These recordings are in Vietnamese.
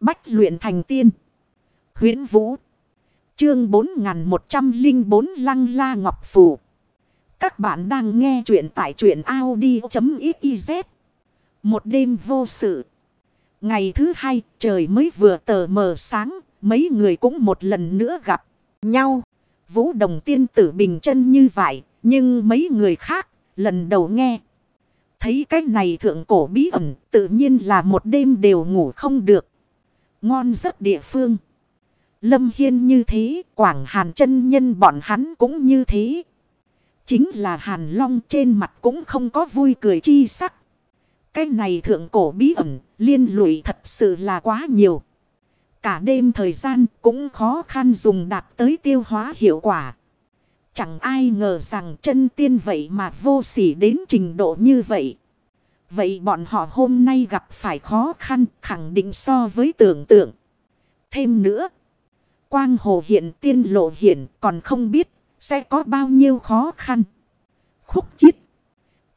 Bách luyện thành tiên. huyễn Vũ. Chương 4104 Lăng La Ngọc Phù. Các bạn đang nghe truyện tại truyện Audi.xyz. Một đêm vô sự. Ngày thứ hai, trời mới vừa tờ mờ sáng. Mấy người cũng một lần nữa gặp nhau. Vũ đồng tiên tử bình chân như vậy. Nhưng mấy người khác lần đầu nghe. Thấy cái này thượng cổ bí ẩn, tự nhiên là một đêm đều ngủ không được. Ngon giấc địa phương. Lâm Hiên như thế, Quảng Hàn chân nhân bọn hắn cũng như thế. Chính là Hàn Long trên mặt cũng không có vui cười chi sắc. Cái này thượng cổ bí ẩn, liên lụy thật sự là quá nhiều. Cả đêm thời gian cũng khó khăn dùng đạt tới tiêu hóa hiệu quả. Chẳng ai ngờ rằng chân tiên vậy mà vô sỉ đến trình độ như vậy. Vậy bọn họ hôm nay gặp phải khó khăn khẳng định so với tưởng tượng. Thêm nữa. Quang hồ hiện tiên lộ hiện còn không biết sẽ có bao nhiêu khó khăn. Khúc chiết.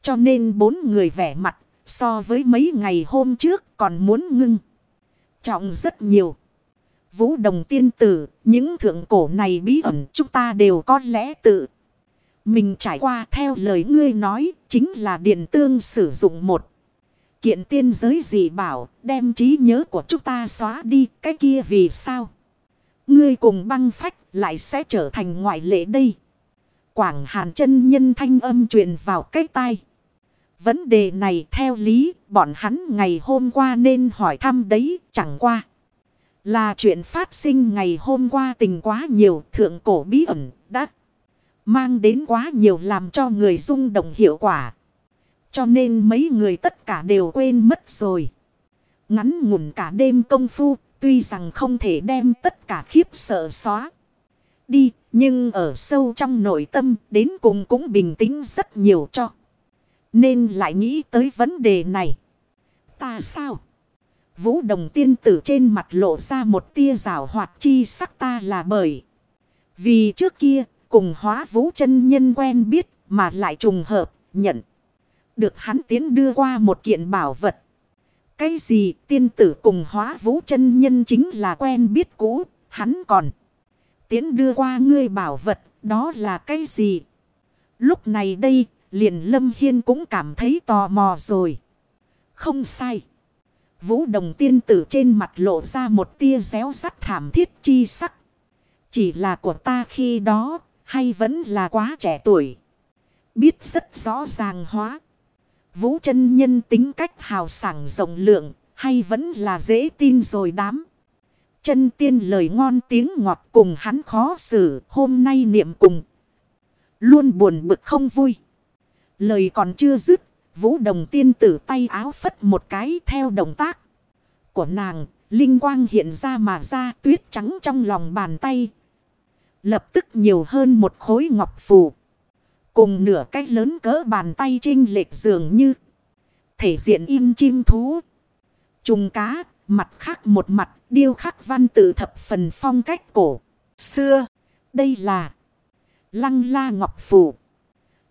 Cho nên bốn người vẻ mặt so với mấy ngày hôm trước còn muốn ngưng. Trọng rất nhiều. Vũ đồng tiên tử, những thượng cổ này bí ẩn chúng ta đều có lẽ tự. Mình trải qua theo lời ngươi nói, chính là điện tương sử dụng một. Kiện tiên giới gì bảo, đem trí nhớ của chúng ta xóa đi, cái kia vì sao? Ngươi cùng băng phách lại sẽ trở thành ngoại lệ đây. Quảng hàn chân nhân thanh âm truyền vào cái tai. Vấn đề này theo lý, bọn hắn ngày hôm qua nên hỏi thăm đấy, chẳng qua. Là chuyện phát sinh ngày hôm qua tình quá nhiều thượng cổ bí ẩn đã mang đến quá nhiều làm cho người rung động hiệu quả. Cho nên mấy người tất cả đều quên mất rồi. Ngắn ngủn cả đêm công phu, tuy rằng không thể đem tất cả khiếp sợ xóa đi, nhưng ở sâu trong nội tâm, đến cùng cũng bình tĩnh rất nhiều cho. Nên lại nghĩ tới vấn đề này. Ta sao? Vũ đồng tiên tử trên mặt lộ ra một tia rào hoạt chi sắc ta là bởi. Vì trước kia cùng hóa vũ chân nhân quen biết mà lại trùng hợp nhận. Được hắn tiến đưa qua một kiện bảo vật. Cái gì tiên tử cùng hóa vũ chân nhân chính là quen biết cũ, hắn còn. Tiến đưa qua ngươi bảo vật, đó là cái gì? Lúc này đây, liền lâm hiên cũng cảm thấy tò mò rồi. Không sai. Vũ đồng tiên tử trên mặt lộ ra một tia réo sắt thảm thiết chi sắc. Chỉ là của ta khi đó, hay vẫn là quá trẻ tuổi. Biết rất rõ ràng hóa. Vũ chân nhân tính cách hào sảng rộng lượng, hay vẫn là dễ tin rồi đám. Chân tiên lời ngon tiếng ngọt cùng hắn khó xử, hôm nay niệm cùng. Luôn buồn bực không vui. Lời còn chưa dứt, vũ đồng tiên tử tay áo phất một cái theo động tác của nàng, linh quang hiện ra mà ra tuyết trắng trong lòng bàn tay. Lập tức nhiều hơn một khối ngọc phù. Cùng nửa cái lớn cỡ bàn tay trinh lệch dường như. Thể diện im chim thú. Trùng cá, mặt khác một mặt, điêu khắc văn tự thập phần phong cách cổ. Xưa, đây là Lăng La Ngọc Phù.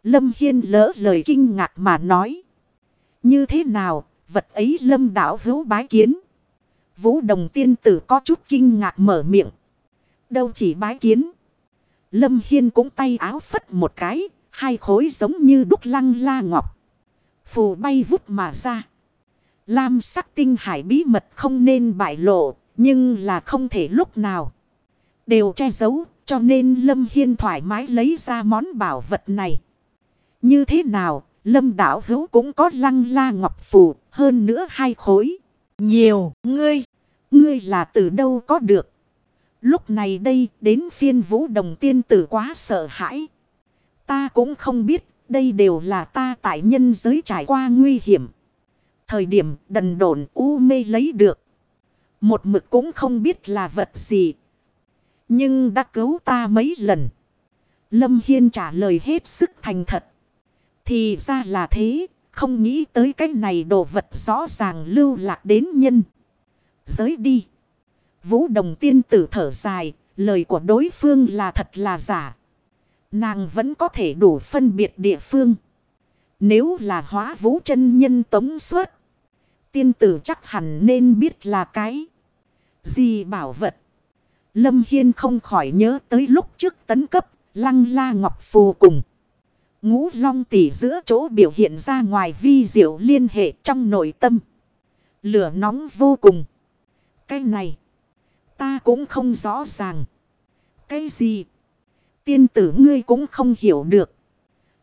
Lâm Hiên lỡ lời kinh ngạc mà nói. Như thế nào, vật ấy lâm đảo hữu bái kiến. Vũ đồng tiên tử có chút kinh ngạc mở miệng. Đâu chỉ bái kiến. Lâm Hiên cũng tay áo phất một cái. Hai khối giống như đúc lăng la ngọc. Phù bay vút mà ra. Lam sắc tinh hải bí mật không nên bại lộ. Nhưng là không thể lúc nào. Đều che giấu. Cho nên Lâm Hiên thoải mái lấy ra món bảo vật này. Như thế nào? Lâm đảo hữu cũng có lăng la ngọc phù. Hơn nữa hai khối. Nhiều, ngươi, ngươi là từ đâu có được. Lúc này đây, đến phiên vũ đồng tiên tử quá sợ hãi. Ta cũng không biết, đây đều là ta tại nhân giới trải qua nguy hiểm. Thời điểm, đần độn u mê lấy được. Một mực cũng không biết là vật gì. Nhưng đã cứu ta mấy lần. Lâm Hiên trả lời hết sức thành thật. Thì ra là thế. Không nghĩ tới cái này đồ vật rõ ràng lưu lạc đến nhân. Giới đi. Vũ đồng tiên tử thở dài. Lời của đối phương là thật là giả. Nàng vẫn có thể đủ phân biệt địa phương. Nếu là hóa vũ chân nhân tống suốt. Tiên tử chắc hẳn nên biết là cái Gì bảo vật? Lâm Hiên không khỏi nhớ tới lúc trước tấn cấp, lăng la ngọc phù cùng. Ngũ long tỷ giữa chỗ biểu hiện ra ngoài vi diệu liên hệ trong nội tâm. Lửa nóng vô cùng. Cái này, ta cũng không rõ ràng. Cái gì? Tiên tử ngươi cũng không hiểu được.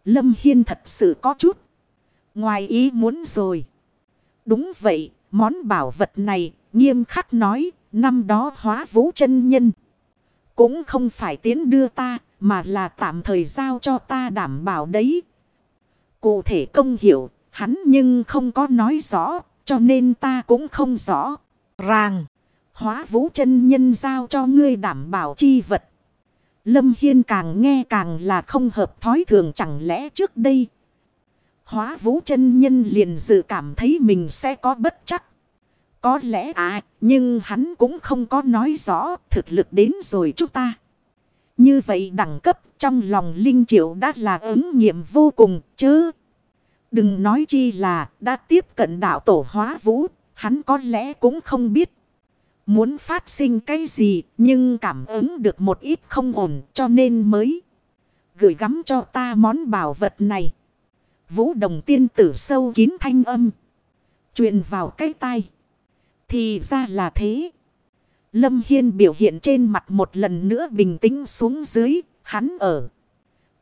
Lâm Hiên thật sự có chút. Ngoài ý muốn rồi. Đúng vậy, món bảo vật này, nghiêm khắc nói, năm đó hóa vũ chân nhân. Cũng không phải tiến đưa ta, mà là tạm thời giao cho ta đảm bảo đấy. Cụ thể công hiểu, hắn nhưng không có nói rõ, cho nên ta cũng không rõ. Ràng, hóa vũ chân nhân giao cho ngươi đảm bảo chi vật. Lâm Hiên càng nghe càng là không hợp thói thường chẳng lẽ trước đây. Hóa vũ chân nhân liền dự cảm thấy mình sẽ có bất chắc. Có lẽ à, nhưng hắn cũng không có nói rõ thực lực đến rồi chúng ta. Như vậy đẳng cấp trong lòng Linh Triệu đã là ứng nghiệm vô cùng chứ. Đừng nói chi là đã tiếp cận đạo tổ hóa vũ, hắn có lẽ cũng không biết. Muốn phát sinh cái gì, nhưng cảm ứng được một ít không ổn, cho nên mới gửi gắm cho ta món bảo vật này. Vũ đồng tiên tử sâu kín thanh âm. truyền vào cái tai. Thì ra là thế. Lâm Hiên biểu hiện trên mặt một lần nữa bình tĩnh xuống dưới. Hắn ở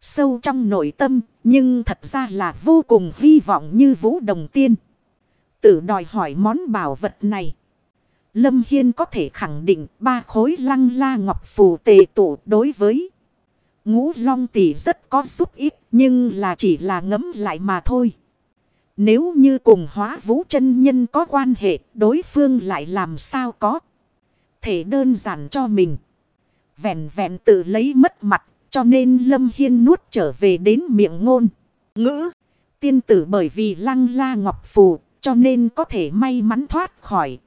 sâu trong nội tâm. Nhưng thật ra là vô cùng hy vọng như vũ đồng tiên. Tử đòi hỏi món bảo vật này. Lâm Hiên có thể khẳng định ba khối lăng la ngọc phù tề tụ đối với ngũ long tỷ rất có giúp ít, nhưng là chỉ là ngấm lại mà thôi. Nếu như cùng hóa vũ chân nhân có quan hệ, đối phương lại làm sao có. Thể đơn giản cho mình. Vẹn vẹn tự lấy mất mặt, cho nên Lâm Hiên nuốt trở về đến miệng ngôn. Ngữ. Tiên tử bởi vì lăng la ngọc phù, cho nên có thể may mắn thoát khỏi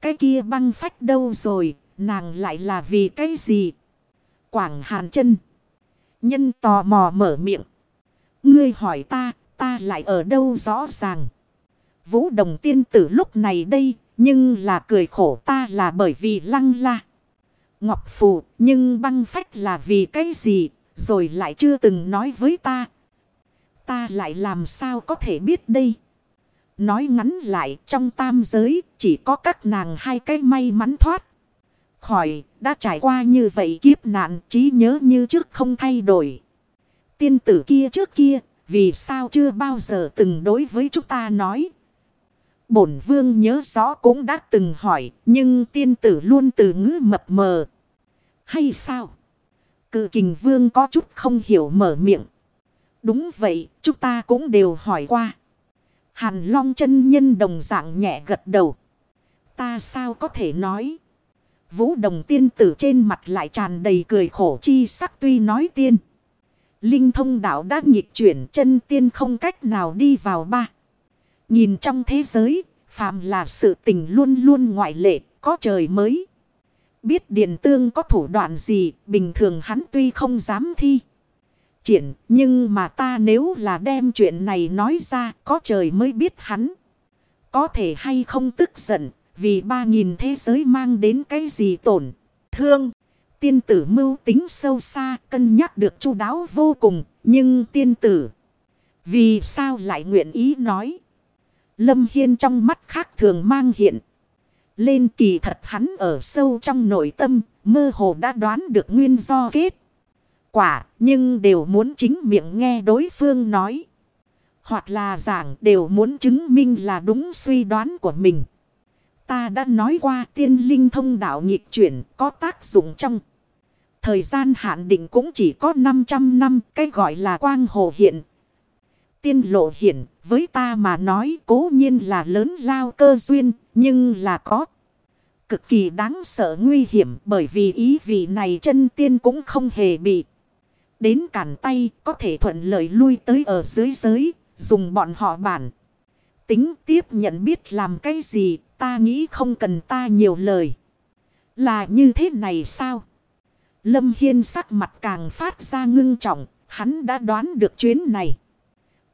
cái kia băng phách đâu rồi, nàng lại là vì cái gì? Quảng hàn chân. Nhân tò mò mở miệng. Ngươi hỏi ta, ta lại ở đâu rõ ràng. Vũ đồng tiên tử lúc này đây, nhưng là cười khổ ta là bởi vì lăng la. Ngọc phù, nhưng băng phách là vì cái gì, rồi lại chưa từng nói với ta. Ta lại làm sao có thể biết đây? Nói ngắn lại trong tam giới chỉ có các nàng hai cái may mắn thoát. Khỏi đã trải qua như vậy kiếp nạn trí nhớ như trước không thay đổi. Tiên tử kia trước kia vì sao chưa bao giờ từng đối với chúng ta nói. Bổn vương nhớ rõ cũng đã từng hỏi nhưng tiên tử luôn từ ngữ mập mờ. Hay sao? Cự kình vương có chút không hiểu mở miệng. Đúng vậy, chúng ta cũng đều hỏi qua. Hàn Long chân nhân đồng dạng nhẹ gật đầu. Ta sao có thể nói. Vũ đồng tiên tử trên mặt lại tràn đầy cười khổ chi sắc tuy nói tiên. Linh thông đạo đã nghịch chuyển chân tiên không cách nào đi vào ba. Nhìn trong thế giới, phàm là sự tình luôn luôn ngoại lệ, có trời mới. Biết điện tương có thủ đoạn gì, bình thường hắn tuy không dám thi triển. Nhưng mà ta nếu là đem chuyện này nói ra, có trời mới biết hắn. Có thể hay không tức giận, vì ba nghìn thế giới mang đến cái gì tổn. Thương. Tiên tử mưu tính sâu xa, cân nhắc được chu đáo vô cùng. Nhưng tiên tử. Vì sao lại nguyện ý nói. Lâm Hiên trong mắt khác thường mang hiện. Lên kỳ thật hắn ở sâu trong nội tâm. Mơ hồ đã đoán được nguyên do kết quả, nhưng đều muốn chính miệng nghe đối phương nói. Hoặc là giảng đều muốn chứng minh là đúng suy đoán của mình. Ta đã nói qua tiên linh thông đạo nghịch chuyển có tác dụng trong. Thời gian hạn định cũng chỉ có 500 năm cái gọi là quang hồ hiện. Tiên lộ hiện với ta mà nói cố nhiên là lớn lao cơ duyên nhưng là có. Cực kỳ đáng sợ nguy hiểm bởi vì ý vị này chân tiên cũng không hề bị đến cản tay có thể thuận lợi lui tới ở dưới giới, dùng bọn họ bản. Tính tiếp nhận biết làm cái gì, ta nghĩ không cần ta nhiều lời. Là như thế này sao? Lâm Hiên sắc mặt càng phát ra ngưng trọng, hắn đã đoán được chuyến này.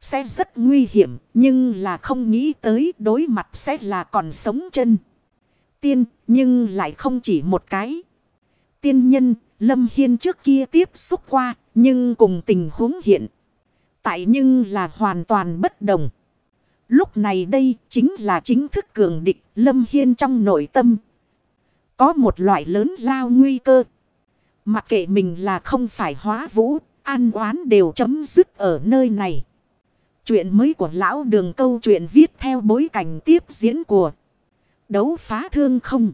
Sẽ rất nguy hiểm, nhưng là không nghĩ tới đối mặt sẽ là còn sống chân. tiên, nhưng lại không chỉ một cái. Tiên nhân, Lâm Hiên trước kia tiếp xúc qua, nhưng cùng tình huống hiện. Tại nhưng là hoàn toàn bất đồng. Lúc này đây chính là chính thức cường địch Lâm Hiên trong nội tâm. Có một loại lớn lao nguy cơ. Mặc kệ mình là không phải hóa vũ, an oán đều chấm dứt ở nơi này. Chuyện mới của lão đường câu chuyện viết theo bối cảnh tiếp diễn của đấu phá thương không.